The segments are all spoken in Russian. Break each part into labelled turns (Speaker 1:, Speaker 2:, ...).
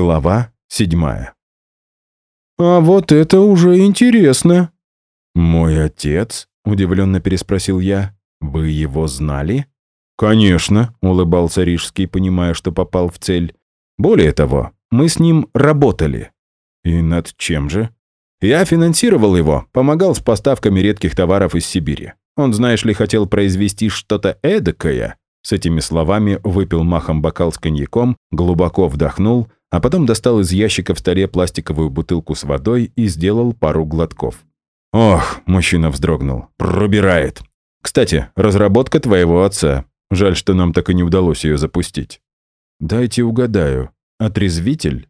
Speaker 1: Глава седьмая.
Speaker 2: «А вот это уже интересно!»
Speaker 1: «Мой отец?» — удивленно переспросил я. «Вы его знали?» «Конечно», — улыбался Рижский, понимая, что попал в цель. «Более того, мы с ним работали». «И над чем же?» «Я финансировал его, помогал с поставками редких товаров из Сибири. Он, знаешь ли, хотел произвести что-то эдакое». С этими словами выпил махом бокал с коньяком, глубоко вдохнул — а потом достал из ящика в столе пластиковую бутылку с водой и сделал пару глотков. «Ох», — мужчина вздрогнул, — «пробирает. Кстати, разработка твоего отца. Жаль, что нам так и не удалось ее запустить». «Дайте угадаю. Отрезвитель?»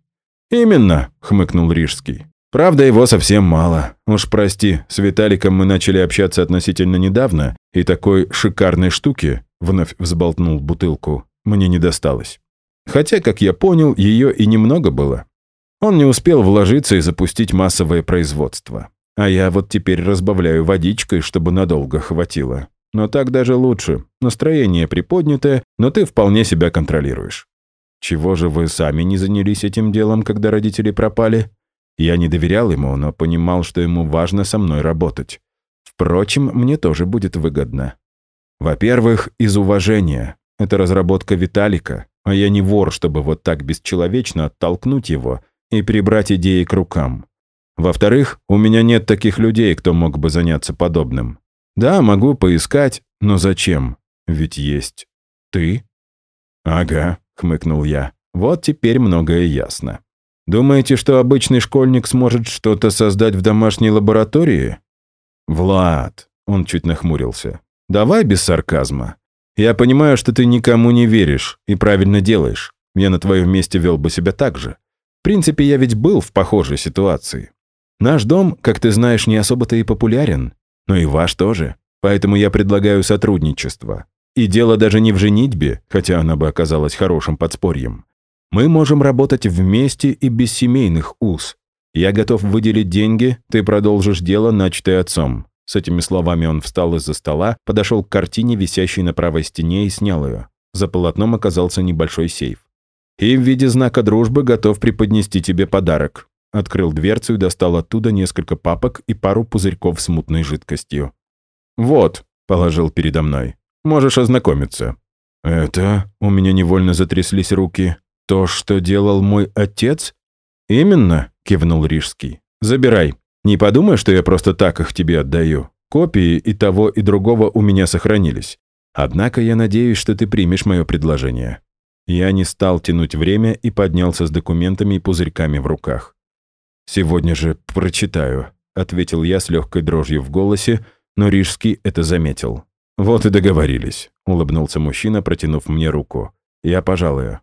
Speaker 1: «Именно», — хмыкнул Рижский. «Правда, его совсем мало. Уж прости, с Виталиком мы начали общаться относительно недавно, и такой шикарной штуки, — вновь взболтнул бутылку, — мне не досталось. Хотя, как я понял, ее и немного было. Он не успел вложиться и запустить массовое производство. А я вот теперь разбавляю водичкой, чтобы надолго хватило. Но так даже лучше. Настроение приподнятое, но ты вполне себя контролируешь. Чего же вы сами не занялись этим делом, когда родители пропали? Я не доверял ему, но понимал, что ему важно со мной работать. Впрочем, мне тоже будет выгодно. Во-первых, из уважения. Это разработка Виталика, а я не вор, чтобы вот так бесчеловечно оттолкнуть его и прибрать идеи к рукам. Во-вторых, у меня нет таких людей, кто мог бы заняться подобным. Да, могу поискать, но зачем? Ведь есть ты. Ага, хмыкнул я. Вот теперь многое ясно. Думаете, что обычный школьник сможет что-то создать в домашней лаборатории? Влад, он чуть нахмурился. Давай без сарказма. Я понимаю, что ты никому не веришь и правильно делаешь. Я на твоем месте вел бы себя так же. В принципе, я ведь был в похожей ситуации. Наш дом, как ты знаешь, не особо-то и популярен, но и ваш тоже. Поэтому я предлагаю сотрудничество. И дело даже не в женитьбе, хотя она бы оказалась хорошим подспорьем. Мы можем работать вместе и без семейных уз. Я готов выделить деньги, ты продолжишь дело, начатое отцом. С этими словами он встал из-за стола, подошел к картине, висящей на правой стене, и снял ее. За полотном оказался небольшой сейф. «И в виде знака дружбы готов преподнести тебе подарок». Открыл дверцу и достал оттуда несколько папок и пару пузырьков с мутной жидкостью. «Вот», — положил передо мной, — «можешь ознакомиться». «Это...» — у меня невольно затряслись руки. «То, что делал мой отец?» «Именно», — кивнул Рижский. «Забирай. Не подумай, что я просто так их тебе отдаю. Копии и того, и другого у меня сохранились. Однако я надеюсь, что ты примешь мое предложение». Я не стал тянуть время и поднялся с документами и пузырьками в руках. «Сегодня же прочитаю», — ответил я с легкой дрожью в голосе, но Рижский это заметил. «Вот и договорились», — улыбнулся мужчина, протянув мне руку. «Я пожалую».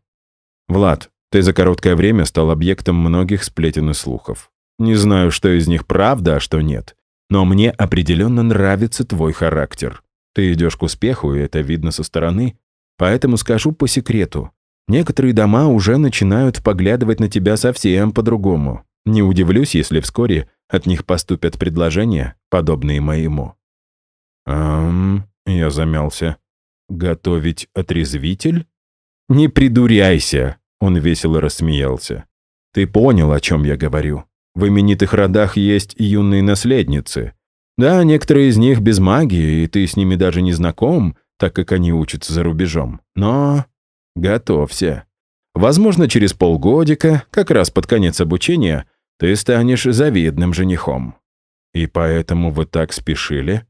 Speaker 1: «Влад, ты за короткое время стал объектом многих сплетен и слухов. Не знаю, что из них правда, а что нет. Но мне определенно нравится твой характер. Ты идешь к успеху, и это видно со стороны. Поэтому скажу по секрету. Некоторые дома уже начинают поглядывать на тебя совсем по-другому. Не удивлюсь, если вскоре от них поступят предложения, подобные моему. «Ам...» — я замялся. «Готовить отрезвитель?» «Не придуряйся!» — он весело рассмеялся. «Ты понял, о чем я говорю. В именитых родах есть юные наследницы. Да, некоторые из них без магии, и ты с ними даже не знаком, так как они учатся за рубежом. Но готовься. Возможно, через полгодика, как раз под конец обучения, ты станешь завидным женихом. И поэтому вы так спешили?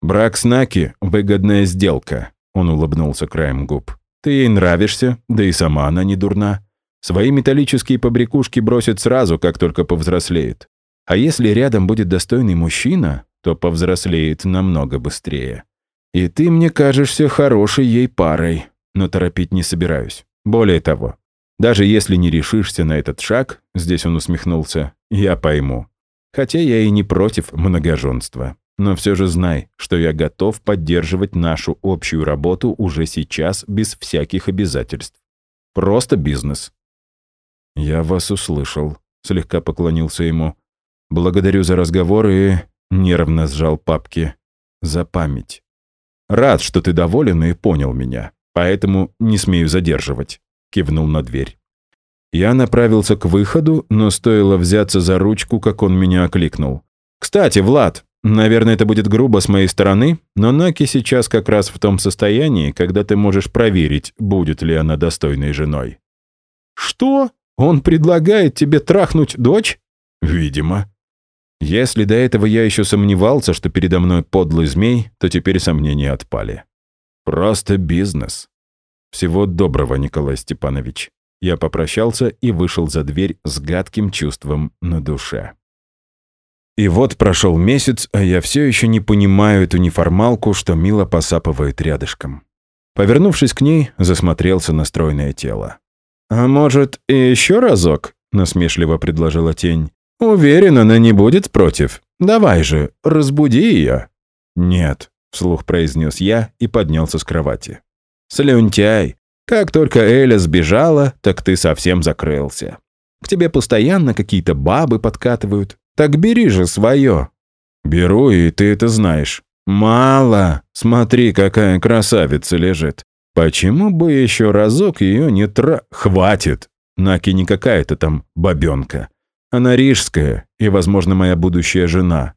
Speaker 1: Брак с Наки — выгодная сделка, он улыбнулся краем губ. Ты ей нравишься, да и сама она не дурна. Свои металлические побрякушки бросит сразу, как только повзрослеет. А если рядом будет достойный мужчина, то повзрослеет намного быстрее. И ты мне кажешься хорошей ей парой, но торопить не собираюсь. Более того, даже если не решишься на этот шаг, здесь он усмехнулся, я пойму. Хотя я и не против многоженства. Но все же знай, что я готов поддерживать нашу общую работу уже сейчас без всяких обязательств. Просто бизнес. «Я вас услышал», — слегка поклонился ему. «Благодарю за разговор и...» — нервно сжал папки. «За память. Рад, что ты доволен и понял меня, поэтому не смею задерживать», — кивнул на дверь. Я направился к выходу, но стоило взяться за ручку, как он меня окликнул. «Кстати, Влад, наверное, это будет грубо с моей стороны, но Наки сейчас как раз в том состоянии, когда ты можешь проверить, будет ли она достойной женой». «Что? Он предлагает тебе трахнуть дочь?» «Видимо». Если до этого я еще сомневался, что передо мной подлый змей, то теперь сомнения отпали. Просто бизнес. Всего доброго, Николай Степанович. Я попрощался и вышел за дверь с гадким чувством на душе. И вот прошел месяц, а я все еще не понимаю эту неформалку, что мило посапывает рядышком. Повернувшись к ней, засмотрелся на стройное тело. «А может, и еще разок?» — насмешливо предложила тень. «Уверен, она не будет против. Давай же, разбуди ее». «Нет», — вслух произнес я и поднялся с кровати. «Слюнтяй, как только Эля сбежала, так ты совсем закрылся. К тебе постоянно какие-то бабы подкатывают. Так бери же свое». «Беру, и ты это знаешь». «Мало. Смотри, какая красавица лежит. Почему бы еще разок ее не тра... Хватит. Наки не какая-то там бабенка. Она рижская и, возможно, моя будущая жена».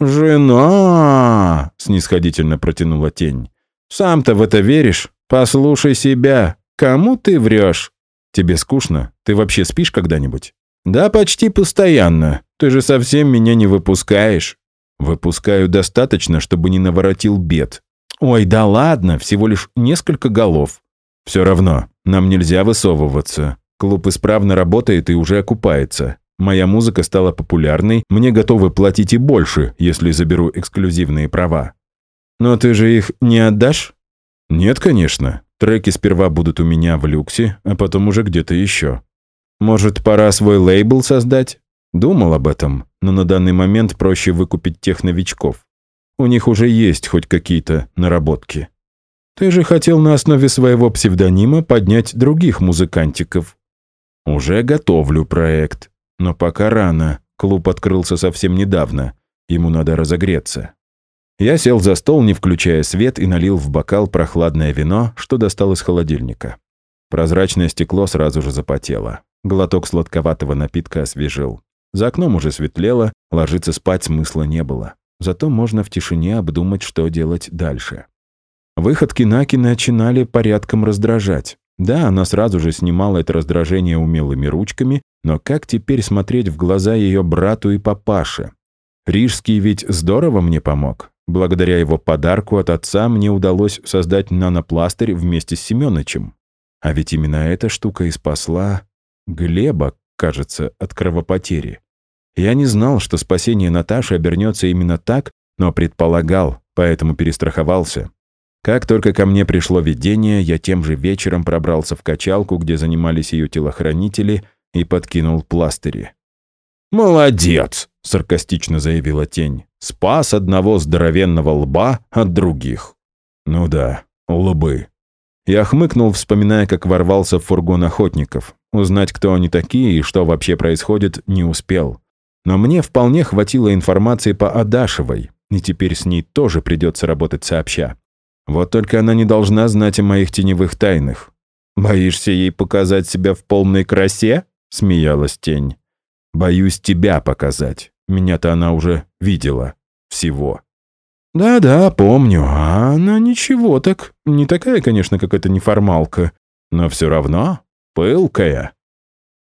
Speaker 1: «Жена!» — снисходительно протянула тень. «Сам-то в это веришь? Послушай себя. Кому ты врешь? Тебе скучно? Ты вообще спишь когда-нибудь?» «Да почти постоянно. Ты же совсем меня не выпускаешь». «Выпускаю достаточно, чтобы не наворотил бед». «Ой, да ладно, всего лишь несколько голов». «Все равно, нам нельзя высовываться. Клуб исправно работает и уже окупается. Моя музыка стала популярной, мне готовы платить и больше, если заберу эксклюзивные права». «Но ты же их не отдашь?» «Нет, конечно. Треки сперва будут у меня в люксе, а потом уже где-то еще. Может, пора свой лейбл создать? Думал об этом, но на данный момент проще выкупить тех новичков. У них уже есть хоть какие-то наработки. Ты же хотел на основе своего псевдонима поднять других музыкантиков. Уже готовлю проект. Но пока рано. Клуб открылся совсем недавно. Ему надо разогреться. Я сел за стол, не включая свет, и налил в бокал прохладное вино, что достал из холодильника. Прозрачное стекло сразу же запотело. Глоток сладковатого напитка освежил. За окном уже светлело, ложиться спать смысла не было. Зато можно в тишине обдумать, что делать дальше. Выходки Наки начинали порядком раздражать. Да, она сразу же снимала это раздражение умелыми ручками, но как теперь смотреть в глаза ее брату и папаше? Рижский ведь здорово мне помог. Благодаря его подарку от отца мне удалось создать нанопластырь вместе с Семёнычем. А ведь именно эта штука и спасла Глеба, кажется, от кровопотери. Я не знал, что спасение Наташи обернется именно так, но предполагал, поэтому перестраховался. Как только ко мне пришло видение, я тем же вечером пробрался в качалку, где занимались ее телохранители, и подкинул пластыри. «Молодец!» — саркастично заявила тень. «Спас одного здоровенного лба от других». «Ну да, лбы». Я хмыкнул, вспоминая, как ворвался в фургон охотников. Узнать, кто они такие и что вообще происходит, не успел. Но мне вполне хватило информации по Адашевой, и теперь с ней тоже придется работать сообща. Вот только она не должна знать о моих теневых тайнах. «Боишься ей показать себя в полной красе?» — смеялась тень. Боюсь тебя показать. Меня-то она уже видела. Всего. Да-да, помню. А она ничего так. Не такая, конечно, как эта неформалка. Но все равно пылкая.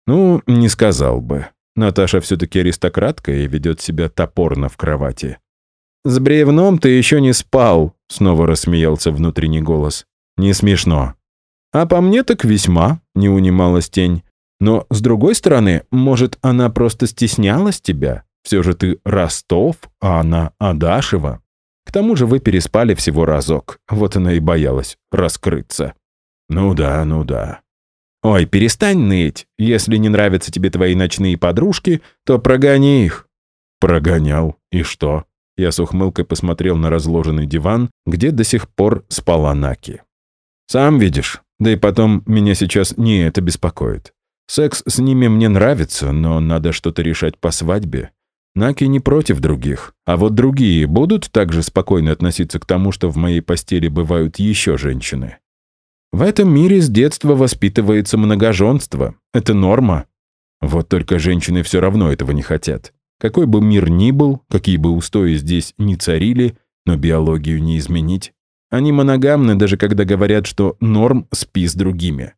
Speaker 1: Ну, не сказал бы. Наташа все-таки аристократка и ведет себя топорно в кровати. «С бревном ты еще не спал», — снова рассмеялся внутренний голос. «Не смешно». «А по мне так весьма», — не унималась тень. Но, с другой стороны, может, она просто стеснялась тебя? Все же ты Ростов, а она Адашева. К тому же вы переспали всего разок. Вот она и боялась раскрыться. Ну да, ну да. Ой, перестань ныть. Если не нравятся тебе твои ночные подружки, то прогони их. Прогонял. И что? Я с ухмылкой посмотрел на разложенный диван, где до сих пор спала Наки. Сам видишь. Да и потом, меня сейчас не это беспокоит. Секс с ними мне нравится, но надо что-то решать по свадьбе. Наки не против других, а вот другие будут также спокойно относиться к тому, что в моей постели бывают еще женщины. В этом мире с детства воспитывается многоженство. Это норма. Вот только женщины все равно этого не хотят. Какой бы мир ни был, какие бы устои здесь ни царили, но биологию не изменить. Они моногамны, даже когда говорят, что норм спи с другими.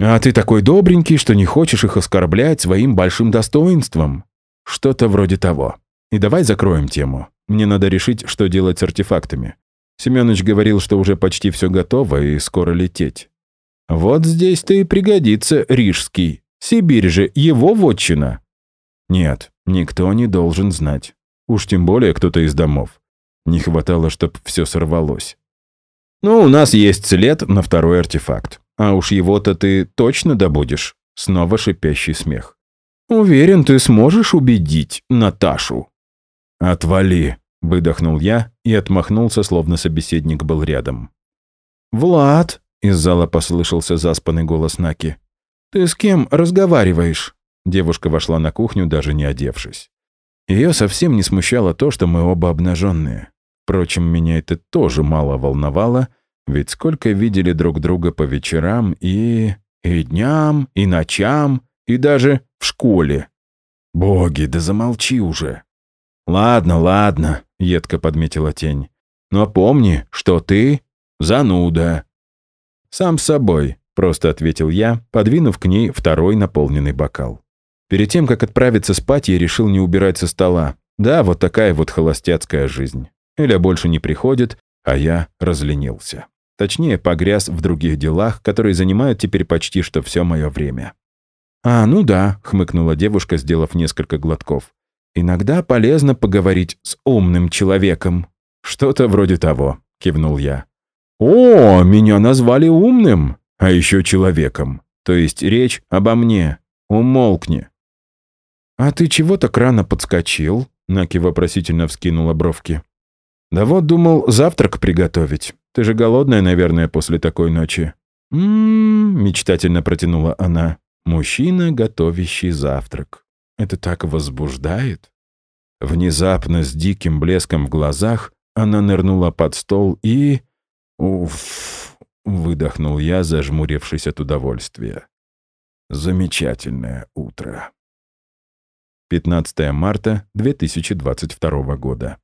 Speaker 1: А ты такой добренький, что не хочешь их оскорблять своим большим достоинством. Что-то вроде того. И давай закроем тему. Мне надо решить, что делать с артефактами. Семёныч говорил, что уже почти все готово и скоро лететь. Вот здесь-то и пригодится Рижский. Сибирь же его вотчина. Нет, никто не должен знать. Уж тем более кто-то из домов. Не хватало, чтоб все сорвалось. Ну, у нас есть след на второй артефакт. А уж его-то ты точно добудешь. Снова шипящий смех. Уверен, ты сможешь убедить Наташу. Отвали, выдохнул я и отмахнулся, словно собеседник был рядом. Влад, из зала послышался заспанный голос Наки. «Ты с кем разговариваешь?» Девушка вошла на кухню, даже не одевшись. Ее совсем не смущало то, что мы оба обнаженные. Впрочем, меня это тоже мало волновало, ведь сколько видели друг друга по вечерам и... и дням, и ночам, и даже в школе. Боги, да замолчи уже. Ладно, ладно, едко подметила тень. Но помни, что ты зануда. Сам собой, просто ответил я, подвинув к ней второй наполненный бокал. Перед тем, как отправиться спать, я решил не убирать со стола. Да, вот такая вот холостяцкая жизнь. Эля больше не приходит, а я разленился. Точнее, погряз в других делах, которые занимают теперь почти что все мое время. «А, ну да», — хмыкнула девушка, сделав несколько глотков. «Иногда полезно поговорить с умным человеком». «Что-то вроде того», — кивнул я. «О, меня назвали умным, а еще человеком. То есть речь обо мне. Умолкни». «А ты чего так рано подскочил?» Наки вопросительно вскинула бровки. «Да вот думал завтрак приготовить. Ты же голодная, наверное, после такой ночи». «М-м-м», мечтательно протянула она. «Мужчина, готовящий завтрак. Это так возбуждает». Внезапно, с диким блеском в глазах, она нырнула под стол и... Уф, выдохнул я, зажмурившись от удовольствия. Замечательное утро. 15 марта 2022 года.